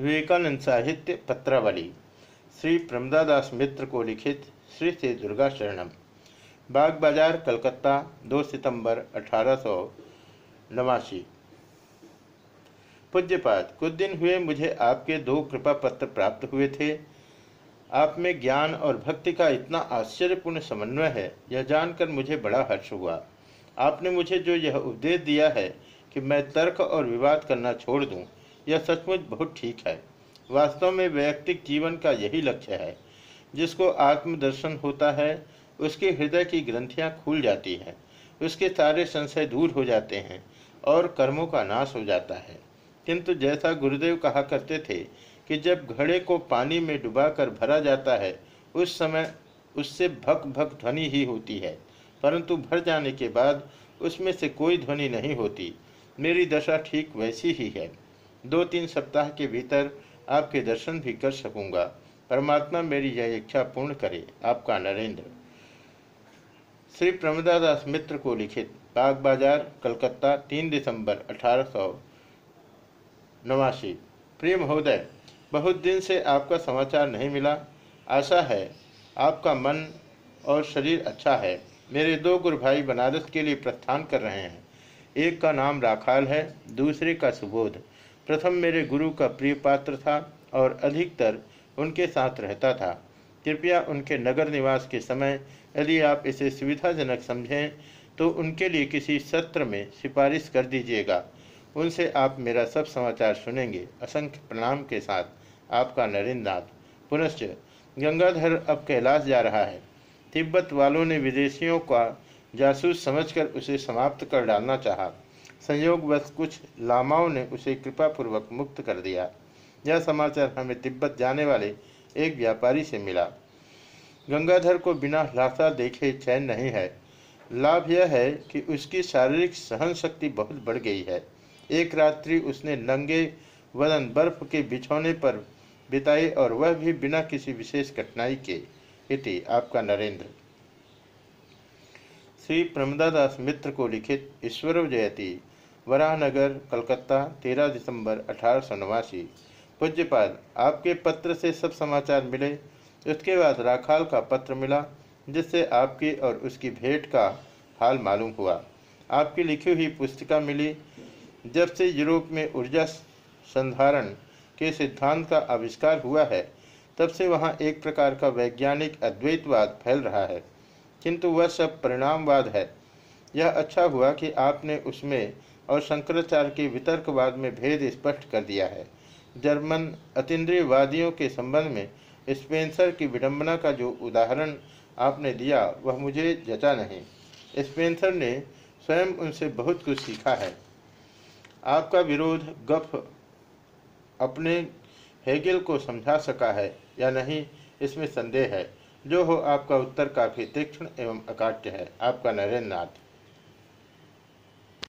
विवेकानंद साहित्य पत्रावली श्री प्रमदादास मित्र को लिखित श्री श्री दुर्गा शरणम बाग बाज़ार कलकत्ता 2 सितंबर अठारह पूज्यपात कुछ दिन हुए मुझे आपके दो कृपा पत्र प्राप्त हुए थे। आप में ज्ञान और भक्ति का इतना आश्चर्यपूर्ण समन्वय है यह जानकर मुझे बड़ा हर्ष हुआ। आपने मुझे जो यह उपदेश दिया है कि मैं तर्क और विवाद करना छोड़ दूँ, यह सचमुच बहुत ठीक है। वास्तव में वैयक्तिक जीवन का यही लक्ष्य है। जिसको आत्मदर्शन होता है, उसके हृदय की ग्रंथियाँ खुल जाती हैं, उसके सारे संशय दूर हो जाते हैं और कर्मों का नाश हो जाता है। किंतु जैसा गुरुदेव कहा करते थे कि जब घड़े को पानी में डुबाकर भरा जाता है, उस समय उससे भक भक ध्वनि ही होती है। परंतु भर जाने के बाद उसमें से कोई ध्वनि नहीं होती। मेरी दशा ठीक वैसी ही है। दो तीन सप्ताह के भीतर आपके दर्शन भी कर सकूँगा। परमात्मा मेरी यह इच्छा पूर्ण करे, आपका नरेंद्र। श्री प्रमदादास मित्र को लिखित, बाग बाज़ार, कलकत्ता, तीन दिसंबर, अठारह सौ नवासी। प्रिय महोदय बहुत दिन से आपका समाचार नहीं मिला। आशा है, आपका मन और शरीर अच्छा है। मेरे दो गुरु भाई बनारस के लिए प्रस्थान कर रहे हैं। एक का नाम राखाल है, दूसरे का सुबोध। प्रथम मेरे गुरु का प्रिय पात्र था और अधिकतर उनके साथ रहता था। कृपया उनके नगर निवास के समय यदि आप इसे सुविधाजनक समझें तो उनके लिए किसी सत्र में सिफारिश कर दीजिएगा। उनसे आप मेरा सब समाचार सुनेंगे। असंख्य प्रणाम के साथ आपका नरेंद्र नाथ पुनश्च गंगाधर अब कैलाश जा रहा है। तिब्बत वालों ने विदेशियों का जासूस समझकर उसे समाप्त कर डालना चाहा। संयोगवश कुछ लामाओं ने उसे कृपापूर्वक मुक्त कर दिया। यह समाचार हमें तिब्बत जाने वाले एक व्यापारी से मिला। गंगाधर को बिना लाशा देखे चैन नहीं है। लाभ यह है कि उसकी शारीरिक सहन शक्ति बहुत बढ़ गई है। एक रात्रि उसने नंगे वदन बर्फ़ के बिछौने पर बिताई और वह भी बिना किसी विशेष कठिनाई के। इति आपका नरेंद्र। श्री प्रमदादास मित्र को लिखित ईश्वर जयती वराहनगर, कलकत्ता, तेरह दिसंबर अठारह सौ नवासी। पूज्यपाद, आपके पत्र से सब समाचार मिले। उसके बाद राखाल का पत्र मिला, जिससे आपकी और उसकी भेंट का हाल मालूम हुआ। आपकी लिखी हुई पुस्तिका मिली, जब से यूरोप में ऊर्जा संधारण के सिद्धांत का आविष्कार हुआ है, तब से वहाँ एक प्रकार का वैज्ञानिक अद्वैतवाद फैल रहा है। किंतु वह सब परिणामवाद है। यह अच्छा हुआ कि आपने उसमें और शंकराचार्य के वितर्कवाद में भेद स्पष्ट कर दिया है। जर्मन अतीन्द्रियवादियों के संबंध में स्पेंसर की विडंबना का जो उदाहरण आपने दिया, वह मुझे जचा नहीं। स्पेंसर ने स्वयं उनसे बहुत कुछ सीखा है। आपका विरोध गफ अपने हेगेल को समझा सका है या नहीं, इसमें संदेह है। जो हो आपका उत्तर काफ़ी तीक्ष्ण एवं अकाट्य है। आपका नरेंद्र नाथ